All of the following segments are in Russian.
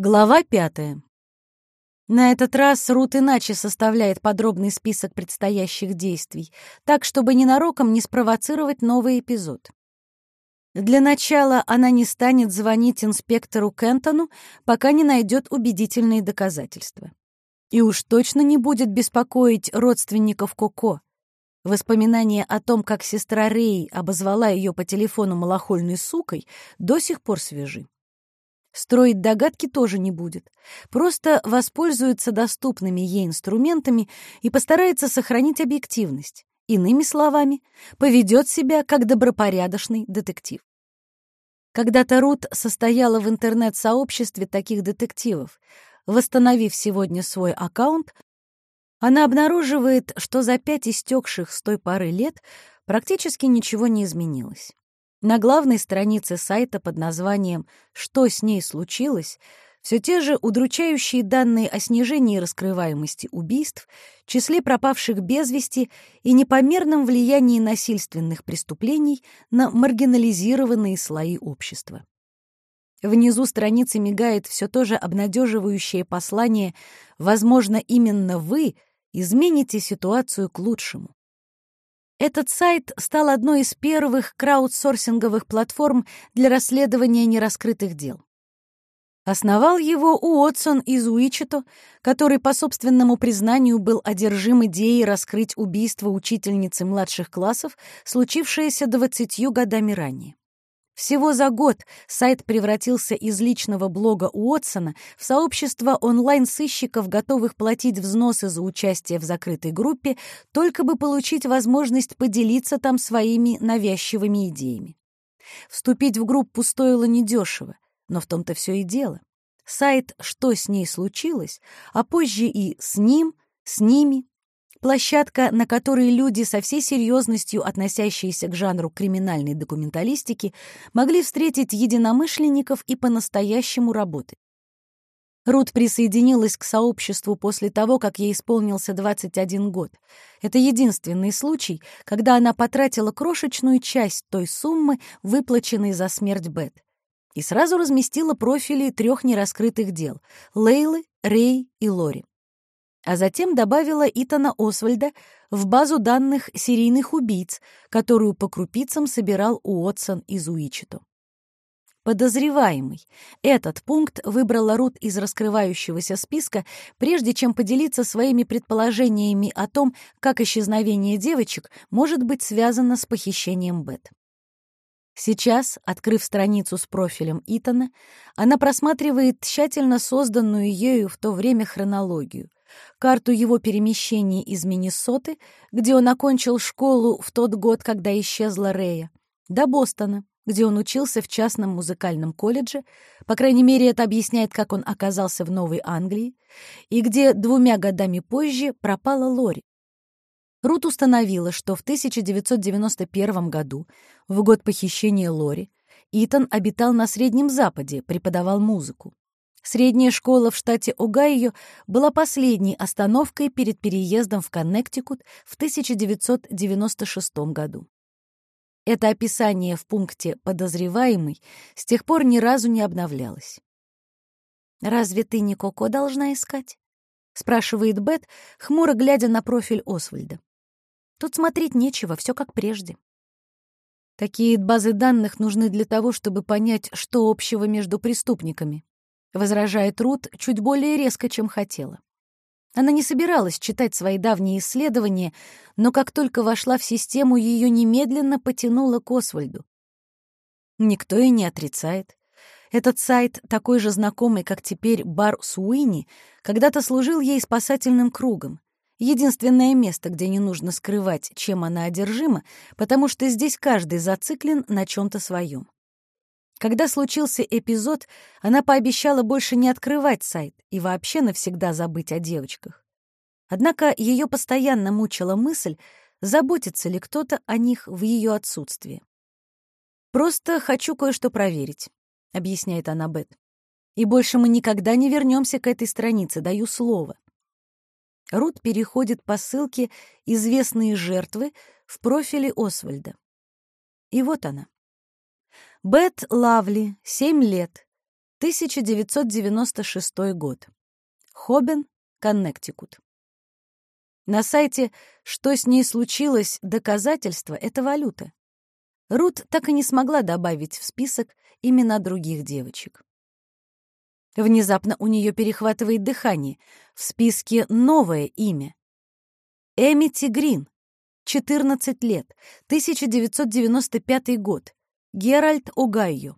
Глава пятая. На этот раз Рут иначе составляет подробный список предстоящих действий, так, чтобы ненароком не спровоцировать новый эпизод. Для начала она не станет звонить инспектору Кентону, пока не найдет убедительные доказательства. И уж точно не будет беспокоить родственников Коко. Воспоминания о том, как сестра Рей обозвала ее по телефону малохольной сукой, до сих пор свежи. Строить догадки тоже не будет. Просто воспользуется доступными ей инструментами и постарается сохранить объективность. Иными словами, поведет себя как добропорядочный детектив. Когда-то Рут состояла в интернет-сообществе таких детективов. Восстановив сегодня свой аккаунт, она обнаруживает, что за пять истекших с той поры лет практически ничего не изменилось. На главной странице сайта под названием «Что с ней случилось?» все те же удручающие данные о снижении раскрываемости убийств, числе пропавших без вести и непомерном влиянии насильственных преступлений на маргинализированные слои общества. Внизу страницы мигает все то же обнадеживающее послание «Возможно, именно вы измените ситуацию к лучшему». Этот сайт стал одной из первых краудсорсинговых платформ для расследования нераскрытых дел. Основал его Уотсон из Уичито, который, по собственному признанию, был одержим идеей раскрыть убийство учительницы младших классов, случившееся двадцатью годами ранее. Всего за год сайт превратился из личного блога Уотсона в сообщество онлайн-сыщиков, готовых платить взносы за участие в закрытой группе, только бы получить возможность поделиться там своими навязчивыми идеями. Вступить в группу стоило недешево, но в том-то все и дело. Сайт «Что с ней случилось», а позже и «С ним», «С ними» Площадка, на которой люди со всей серьезностью, относящиеся к жанру криминальной документалистики, могли встретить единомышленников и по-настоящему работать. Рут присоединилась к сообществу после того, как ей исполнился 21 год. Это единственный случай, когда она потратила крошечную часть той суммы, выплаченной за смерть Бет. И сразу разместила профили трех нераскрытых дел — Лейлы, Рей и Лори а затем добавила Итана Освальда в базу данных серийных убийц, которую по крупицам собирал Уотсон из Уичито. Подозреваемый. Этот пункт выбрала Рут из раскрывающегося списка, прежде чем поделиться своими предположениями о том, как исчезновение девочек может быть связано с похищением Бет. Сейчас, открыв страницу с профилем Итана, она просматривает тщательно созданную ею в то время хронологию карту его перемещений из Миннесоты, где он окончил школу в тот год, когда исчезла Рея, до Бостона, где он учился в частном музыкальном колледже, по крайней мере, это объясняет, как он оказался в Новой Англии, и где двумя годами позже пропала Лори. Рут установила, что в 1991 году, в год похищения Лори, Итан обитал на Среднем Западе, преподавал музыку. Средняя школа в штате Огайо была последней остановкой перед переездом в Коннектикут в 1996 году. Это описание в пункте «подозреваемый» с тех пор ни разу не обновлялось. «Разве ты не Коко должна искать?» — спрашивает Бет, хмуро глядя на профиль Освальда. «Тут смотреть нечего, все как прежде». Такие базы данных нужны для того, чтобы понять, что общего между преступниками, — возражает Рут чуть более резко, чем хотела. Она не собиралась читать свои давние исследования, но как только вошла в систему, ее немедленно потянуло к Освальду. Никто и не отрицает. Этот сайт, такой же знакомый, как теперь бар Суини, когда-то служил ей спасательным кругом. Единственное место, где не нужно скрывать, чем она одержима, потому что здесь каждый зациклен на чем-то своем. Когда случился эпизод, она пообещала больше не открывать сайт и вообще навсегда забыть о девочках. Однако ее постоянно мучила мысль, заботится ли кто-то о них в ее отсутствии. «Просто хочу кое-что проверить», — объясняет она Бет. «И больше мы никогда не вернемся к этой странице, даю слово». Рут переходит по ссылке «Известные жертвы» в профиле Освальда. И вот она. Бет Лавли, 7 лет. 1996 год. Хоббен, Коннектикут. На сайте «Что с ней случилось? Доказательства» — это валюта. Рут так и не смогла добавить в список имена других девочек. Внезапно у нее перехватывает дыхание. В списке новое имя. Эмити Грин, 14 лет, 1995 год, Геральт Огайо.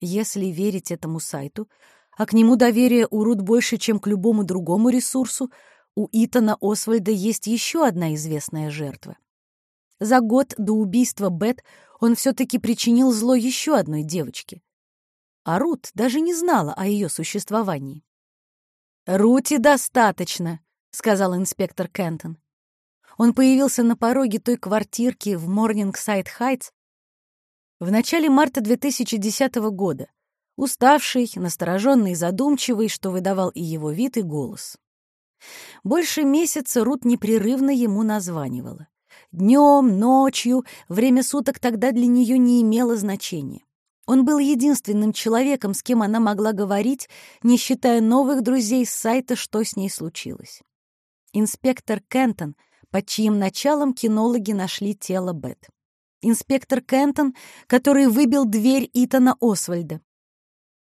Если верить этому сайту, а к нему доверие у Рут больше, чем к любому другому ресурсу, у Итана Освальда есть еще одна известная жертва. За год до убийства Бет он все-таки причинил зло еще одной девочке а Рут даже не знала о ее существовании. «Рути достаточно», — сказал инспектор Кентон. Он появился на пороге той квартирки в Морнингсайд-Хайтс в начале марта 2010 года, уставший, настороженный задумчивый, что выдавал и его вид, и голос. Больше месяца Рут непрерывно ему названивала. Днем, ночью, время суток тогда для нее не имело значения. Он был единственным человеком, с кем она могла говорить, не считая новых друзей с сайта «Что с ней случилось». Инспектор Кентон, под чьим началом кинологи нашли тело Бет. Инспектор Кентон, который выбил дверь Итана Освальда.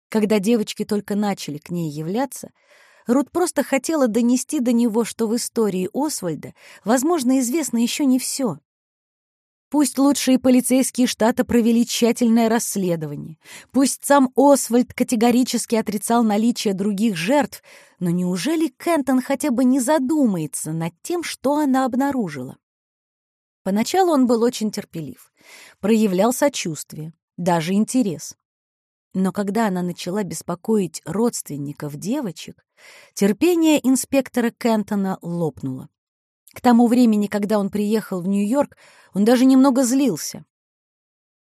Когда девочки только начали к ней являться, Рут просто хотела донести до него, что в истории Освальда, возможно, известно еще не все. Пусть лучшие полицейские штата провели тщательное расследование. Пусть сам Освальд категорически отрицал наличие других жертв, но неужели Кентон хотя бы не задумается над тем, что она обнаружила? Поначалу он был очень терпелив, проявлял сочувствие, даже интерес. Но когда она начала беспокоить родственников девочек, терпение инспектора Кентона лопнуло. К тому времени, когда он приехал в Нью-Йорк, он даже немного злился.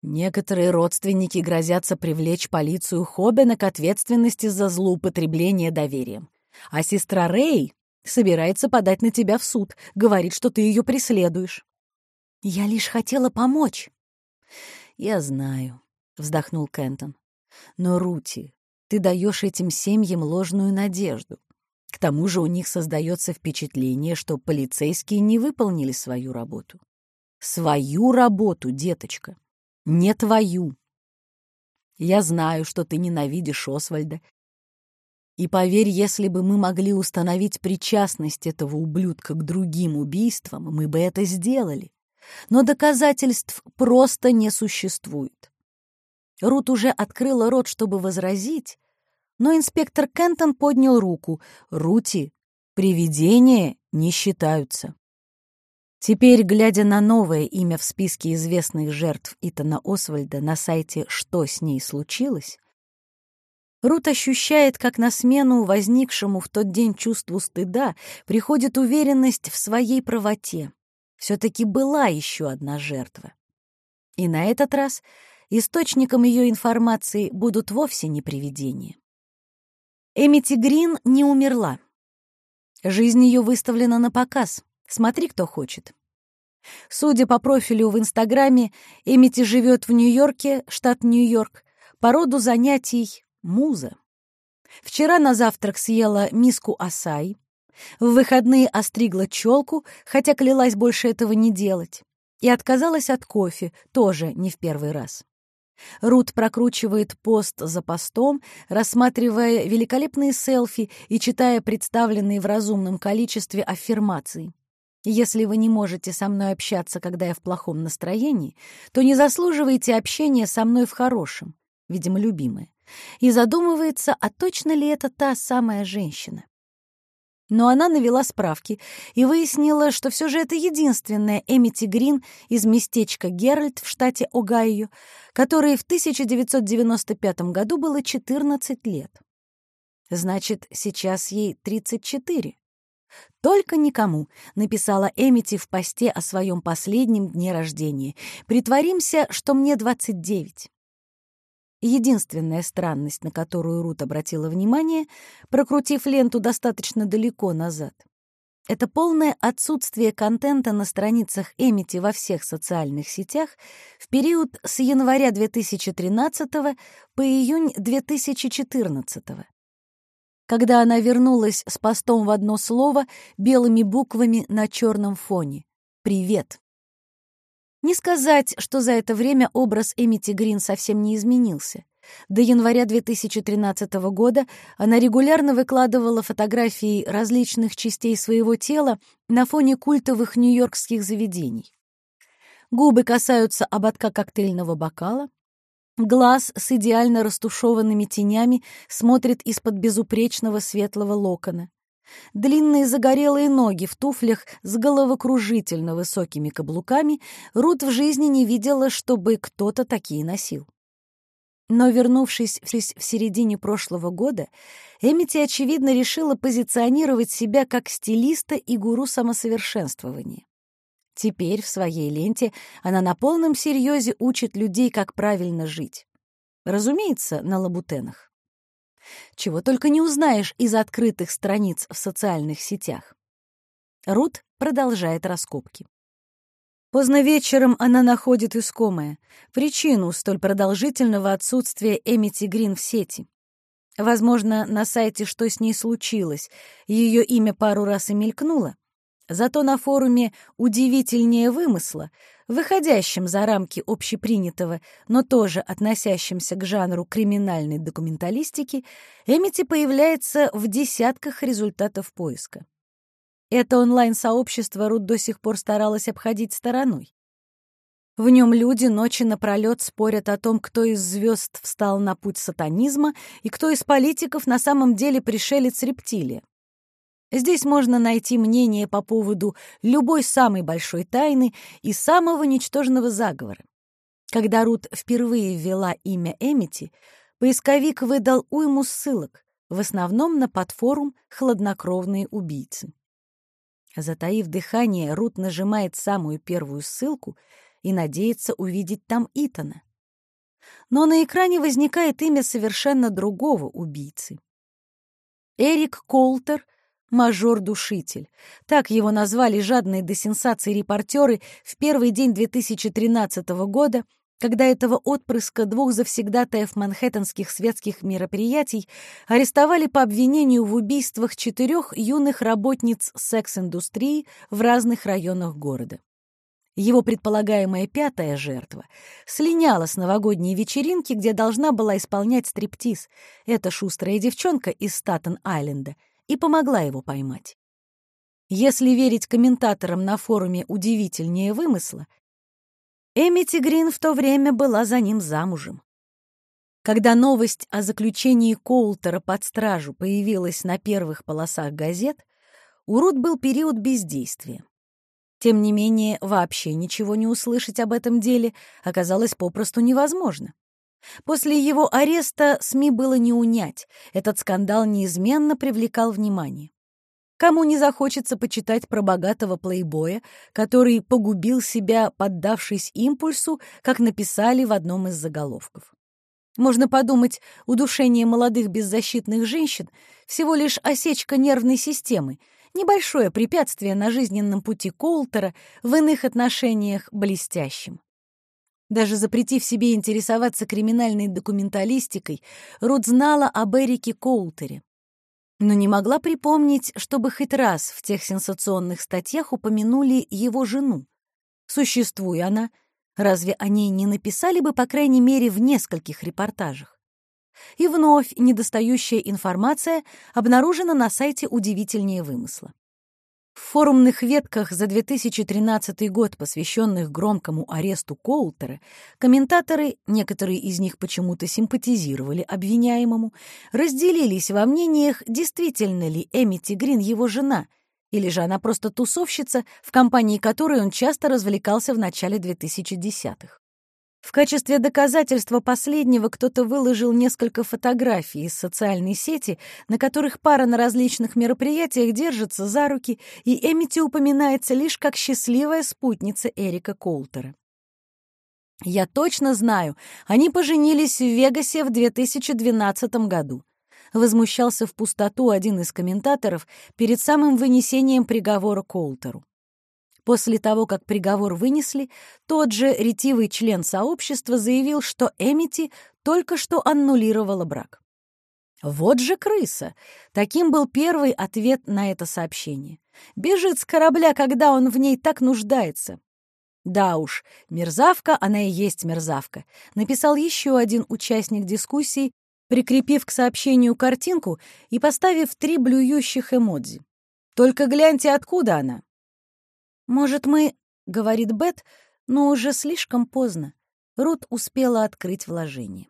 Некоторые родственники грозятся привлечь полицию Хоббина к ответственности за злоупотребление доверием. А сестра Рэй собирается подать на тебя в суд, говорит, что ты ее преследуешь. Я лишь хотела помочь. Я знаю, вздохнул Кентон. Но, Рути, ты даешь этим семьям ложную надежду. К тому же у них создается впечатление, что полицейские не выполнили свою работу. Свою работу, деточка, не твою. Я знаю, что ты ненавидишь Освальда. И поверь, если бы мы могли установить причастность этого ублюдка к другим убийствам, мы бы это сделали. Но доказательств просто не существует. Рут уже открыла рот, чтобы возразить, но инспектор Кентон поднял руку. «Рути, привидения не считаются». Теперь, глядя на новое имя в списке известных жертв Итана Освальда на сайте «Что с ней случилось?», Рут ощущает, как на смену возникшему в тот день чувству стыда приходит уверенность в своей правоте. Все-таки была еще одна жертва. И на этот раз источником ее информации будут вовсе не привидения. Эмити Грин не умерла. Жизнь ее выставлена на показ. Смотри, кто хочет. Судя по профилю в Инстаграме, Эмити живет в Нью-Йорке, штат Нью-Йорк, по роду занятий — муза. Вчера на завтрак съела миску асай, в выходные остригла челку, хотя клялась больше этого не делать, и отказалась от кофе, тоже не в первый раз. Рут прокручивает пост за постом, рассматривая великолепные селфи и читая представленные в разумном количестве аффирмации. Если вы не можете со мной общаться, когда я в плохом настроении, то не заслуживаете общения со мной в хорошем, видимо, любимая, и задумывается, а точно ли это та самая женщина. Но она навела справки и выяснила, что все же это единственная Эмити Грин из местечка Геральт в штате Огайо, которой в 1995 году было 14 лет. Значит, сейчас ей 34. «Только никому», — написала Эмити в посте о своем последнем дне рождения. «Притворимся, что мне 29». Единственная странность, на которую Рут обратила внимание, прокрутив ленту достаточно далеко назад. это полное отсутствие контента на страницах Эмити во всех социальных сетях в период с января 2013 по июнь 2014. Когда она вернулась с постом в одно слово белыми буквами на черном фоне. «Привет». Не сказать, что за это время образ Эмити Грин совсем не изменился. До января 2013 года она регулярно выкладывала фотографии различных частей своего тела на фоне культовых нью-йоркских заведений. Губы касаются ободка коктейльного бокала, глаз с идеально растушеванными тенями смотрит из-под безупречного светлого локона. Длинные загорелые ноги в туфлях с головокружительно высокими каблуками Рут в жизни не видела, чтобы кто-то такие носил. Но, вернувшись в середине прошлого года, Эмити, очевидно, решила позиционировать себя как стилиста и гуру самосовершенствования. Теперь в своей ленте она на полном серьезе учит людей, как правильно жить. Разумеется, на лабутенах. Чего только не узнаешь из открытых страниц в социальных сетях. Рут продолжает раскопки. Поздно вечером она находит искомое, причину столь продолжительного отсутствия Эмити Грин в сети. Возможно, на сайте что с ней случилось, ее имя пару раз и мелькнуло. Зато на форуме «Удивительнее вымысла», выходящем за рамки общепринятого, но тоже относящемся к жанру криминальной документалистики, Эмити появляется в десятках результатов поиска. Это онлайн-сообщество Рут до сих пор старалась обходить стороной. В нем люди ночи напролет спорят о том, кто из звезд встал на путь сатанизма и кто из политиков на самом деле пришелец-рептилия. Здесь можно найти мнение по поводу любой самой большой тайны и самого ничтожного заговора. Когда Рут впервые ввела имя Эмити, поисковик выдал уйму ссылок, в основном на подфорум «Хладнокровные убийцы». Затаив дыхание, Рут нажимает самую первую ссылку и надеется увидеть там Итана. Но на экране возникает имя совершенно другого убийцы. Эрик Колтер — мажор-душитель. Так его назвали жадные до сенсаций репортеры в первый день 2013 года — когда этого отпрыска двух завсегдатаев манхэттенских светских мероприятий арестовали по обвинению в убийствах четырех юных работниц секс-индустрии в разных районах города. Его предполагаемая пятая жертва слиняла с новогодней вечеринки, где должна была исполнять стриптиз. Эта шустрая девчонка из Статен-Айленда и помогла его поймать. Если верить комментаторам на форуме «Удивительнее вымысла», Эмити Грин в то время была за ним замужем. Когда новость о заключении Коултера под стражу появилась на первых полосах газет, у Рут был период бездействия. Тем не менее, вообще ничего не услышать об этом деле оказалось попросту невозможно. После его ареста СМИ было не унять, этот скандал неизменно привлекал внимание. Кому не захочется почитать про богатого плейбоя, который погубил себя, поддавшись импульсу, как написали в одном из заголовков. Можно подумать, удушение молодых беззащитных женщин — всего лишь осечка нервной системы, небольшое препятствие на жизненном пути Колтера в иных отношениях блестящим. Даже запретив себе интересоваться криминальной документалистикой, Рут знала об Эрике Коултере но не могла припомнить, чтобы хоть раз в тех сенсационных статьях упомянули его жену. Существуя она, разве о ней не написали бы, по крайней мере, в нескольких репортажах? И вновь недостающая информация обнаружена на сайте «Удивительнее вымысла». В форумных ветках за 2013 год, посвященных громкому аресту Коултера, комментаторы, некоторые из них почему-то симпатизировали обвиняемому, разделились во мнениях, действительно ли Эмити Грин его жена, или же она просто тусовщица, в компании которой он часто развлекался в начале 2010-х. В качестве доказательства последнего кто-то выложил несколько фотографий из социальной сети, на которых пара на различных мероприятиях держится за руки, и Эмити упоминается лишь как счастливая спутница Эрика Колтера. Я точно знаю, они поженились в Вегасе в 2012 году. возмущался в пустоту один из комментаторов перед самым вынесением приговора Колтеру. После того, как приговор вынесли, тот же ретивый член сообщества заявил, что Эмити только что аннулировала брак. Вот же крыса! Таким был первый ответ на это сообщение. Бежит с корабля, когда он в ней так нуждается. Да уж, мерзавка, она и есть мерзавка, написал еще один участник дискуссии, прикрепив к сообщению картинку и поставив три блюющих эмодзи. Только гляньте, откуда она. «Может, мы...» — говорит Бет, но уже слишком поздно. Рут успела открыть вложение.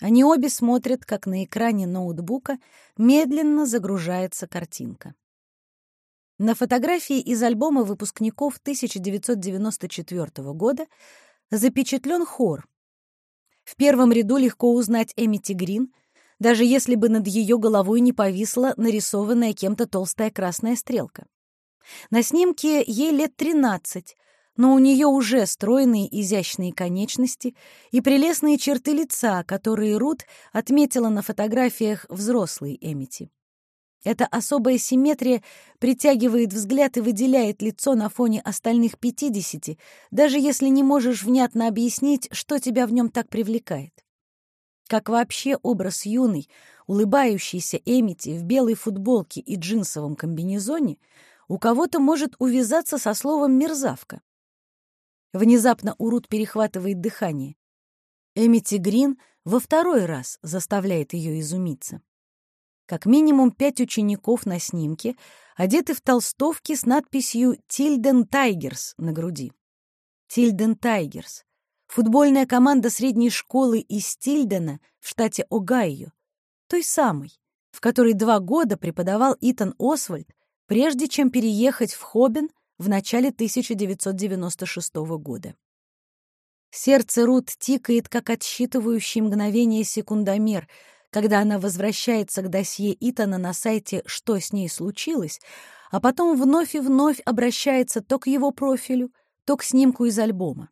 Они обе смотрят, как на экране ноутбука медленно загружается картинка. На фотографии из альбома выпускников 1994 года запечатлен хор. В первом ряду легко узнать Эмити Грин, даже если бы над ее головой не повисла нарисованная кем-то толстая красная стрелка. На снимке ей лет 13, но у нее уже стройные изящные конечности и прелестные черты лица, которые Рут отметила на фотографиях взрослой Эмити. Эта особая симметрия притягивает взгляд и выделяет лицо на фоне остальных пятидесяти, даже если не можешь внятно объяснить, что тебя в нем так привлекает. Как вообще образ юной, улыбающейся Эмити в белой футболке и джинсовом комбинезоне у кого-то может увязаться со словом «мерзавка». Внезапно у Рут перехватывает дыхание. Эмити Грин во второй раз заставляет ее изумиться. Как минимум пять учеников на снимке одеты в толстовки с надписью «Тильден Тайгерс» на груди. Тильден Тайгерс — футбольная команда средней школы из Тильдена в штате Огайо, той самой, в которой два года преподавал Итан Освальд, прежде чем переехать в Хоббин в начале 1996 года. Сердце Рут тикает, как отсчитывающий мгновение секундомер, когда она возвращается к досье Итана на сайте «Что с ней случилось», а потом вновь и вновь обращается то к его профилю, то к снимку из альбома.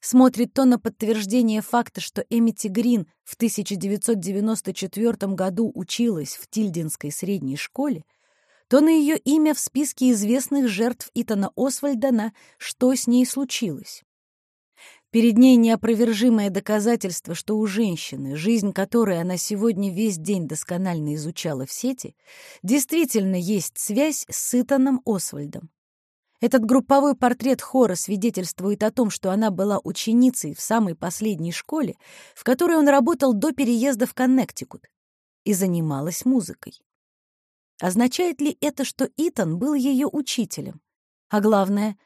Смотрит то на подтверждение факта, что Эмити Грин в 1994 году училась в Тильдинской средней школе, то на ее имя в списке известных жертв Итана Освальда на «Что с ней случилось?». Перед ней неопровержимое доказательство, что у женщины, жизнь которой она сегодня весь день досконально изучала в сети, действительно есть связь с Итаном Освальдом. Этот групповой портрет хора свидетельствует о том, что она была ученицей в самой последней школе, в которой он работал до переезда в Коннектикут, и занималась музыкой. Означает ли это, что Итан был ее учителем? А главное,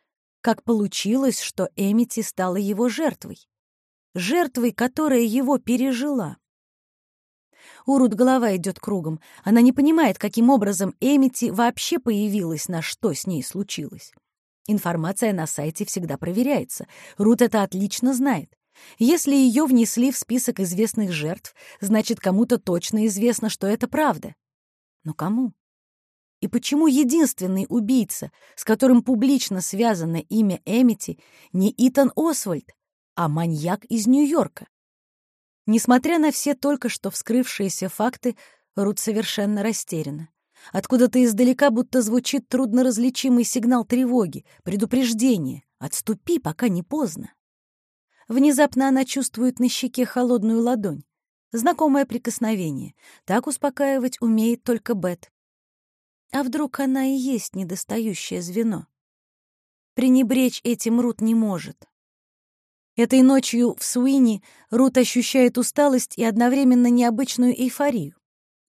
как получилось, что Эмити стала его жертвой? Жертвой, которая его пережила. У Рут голова идет кругом. Она не понимает, каким образом Эмити вообще появилась, на что с ней случилось. Информация на сайте всегда проверяется. Рут это отлично знает. Если ее внесли в список известных жертв, значит, кому-то точно известно, что это правда. Но кому? И почему единственный убийца, с которым публично связано имя Эмити, не Итан Освальд, а маньяк из Нью-Йорка? Несмотря на все только что вскрывшиеся факты, Рут совершенно растеряна. Откуда-то издалека будто звучит трудноразличимый сигнал тревоги, предупреждение. «Отступи, пока не поздно». Внезапно она чувствует на щеке холодную ладонь. Знакомое прикосновение. Так успокаивать умеет только Бет. А вдруг она и есть недостающее звено? Пренебречь этим Рут не может. Этой ночью в Суини Рут ощущает усталость и одновременно необычную эйфорию.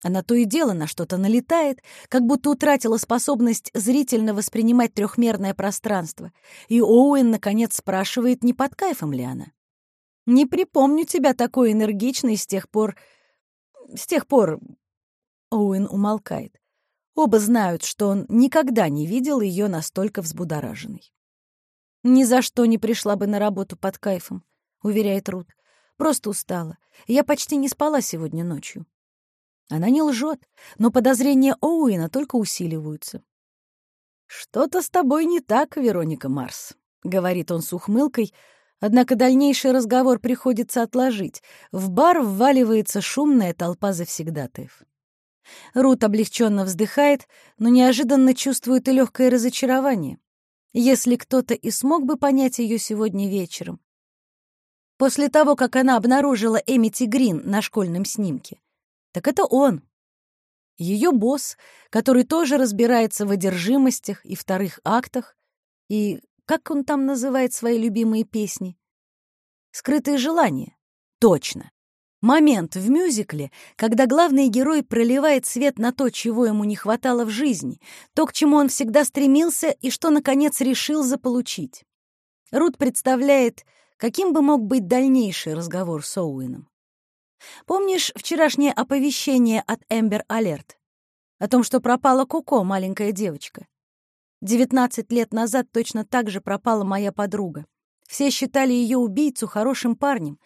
Она то и дело на что-то налетает, как будто утратила способность зрительно воспринимать трехмерное пространство, и Оуэн, наконец, спрашивает, не под кайфом ли она. «Не припомню тебя такой энергичной с тех пор... с тех пор...» Оуэн умолкает. Оба знают, что он никогда не видел ее настолько взбудораженной. «Ни за что не пришла бы на работу под кайфом», — уверяет Рут. «Просто устала. Я почти не спала сегодня ночью». Она не лжет, но подозрения Оуэна только усиливаются. «Что-то с тобой не так, Вероника Марс», — говорит он с ухмылкой, Однако дальнейший разговор приходится отложить. В бар вваливается шумная толпа завсегдатаев. Рут облегченно вздыхает, но неожиданно чувствует и легкое разочарование. Если кто-то и смог бы понять ее сегодня вечером. После того, как она обнаружила Эмити Грин на школьном снимке, так это он. Ее босс, который тоже разбирается в одержимостях и вторых актах, и как он там называет свои любимые песни? Скрытые желания. Точно. Момент в мюзикле, когда главный герой проливает свет на то, чего ему не хватало в жизни, то, к чему он всегда стремился и что, наконец, решил заполучить. Рут представляет, каким бы мог быть дальнейший разговор с Оуэном. Помнишь вчерашнее оповещение от Эмбер Алерт? О том, что пропала Коко, маленькая девочка. Девятнадцать лет назад точно так же пропала моя подруга. Все считали ее убийцу хорошим парнем,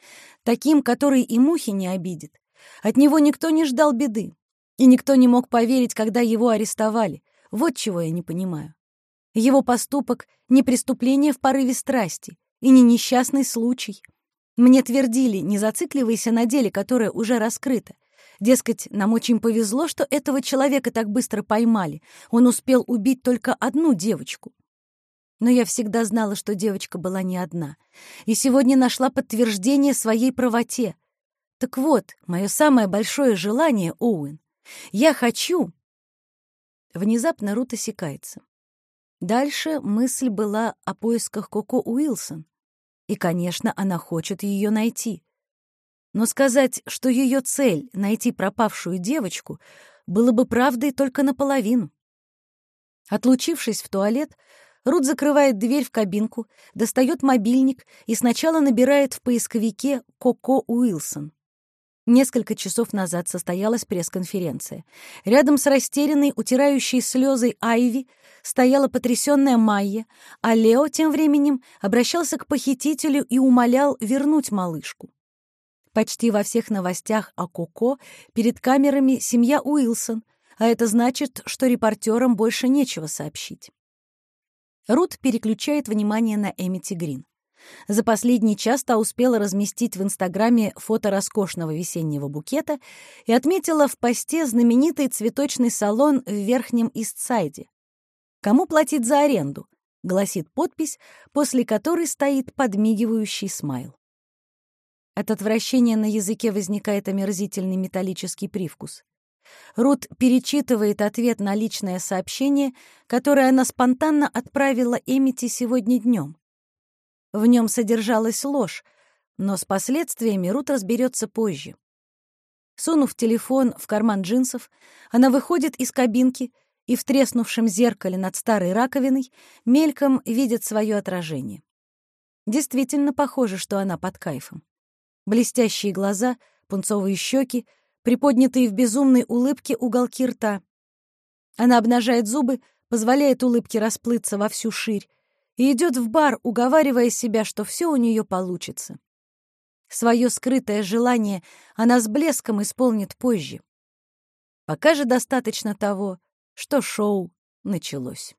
таким, который и мухи не обидит. От него никто не ждал беды, и никто не мог поверить, когда его арестовали. Вот чего я не понимаю. Его поступок — не преступление в порыве страсти и не несчастный случай. Мне твердили, не зацикливайся на деле, которое уже раскрыто. Дескать, нам очень повезло, что этого человека так быстро поймали. Он успел убить только одну девочку. Но я всегда знала, что девочка была не одна. И сегодня нашла подтверждение своей правоте. Так вот, мое самое большое желание, Оуэн. Я хочу... Внезапно Рут осекается. Дальше мысль была о поисках Коко Уилсон. И, конечно, она хочет ее найти. Но сказать, что ее цель — найти пропавшую девочку, было бы правдой только наполовину. Отлучившись в туалет, Рут закрывает дверь в кабинку, достает мобильник и сначала набирает в поисковике «Коко Уилсон». Несколько часов назад состоялась пресс-конференция. Рядом с растерянной, утирающей слезы Айви стояла потрясённая Майя, а Лео тем временем обращался к похитителю и умолял вернуть малышку. Почти во всех новостях о Коко перед камерами семья Уилсон, а это значит, что репортерам больше нечего сообщить. Рут переключает внимание на Эмити Грин. За последний час та успела разместить в Инстаграме фото роскошного весеннего букета и отметила в посте знаменитый цветочный салон в Верхнем Истсайде. «Кому платить за аренду?» — гласит подпись, после которой стоит подмигивающий смайл. От отвращения на языке возникает омерзительный металлический привкус. Рут перечитывает ответ на личное сообщение, которое она спонтанно отправила Эмити сегодня днем. В нем содержалась ложь, но с последствиями Рут разберется позже. Сунув телефон в карман джинсов, она выходит из кабинки и в треснувшем зеркале над старой раковиной мельком видит свое отражение. Действительно похоже, что она под кайфом блестящие глаза, пунцовые щеки, приподнятые в безумной улыбке уголки рта. Она обнажает зубы, позволяет улыбке расплыться во всю ширь и идет в бар, уговаривая себя, что все у нее получится. Свое скрытое желание она с блеском исполнит позже. Пока же достаточно того, что шоу началось.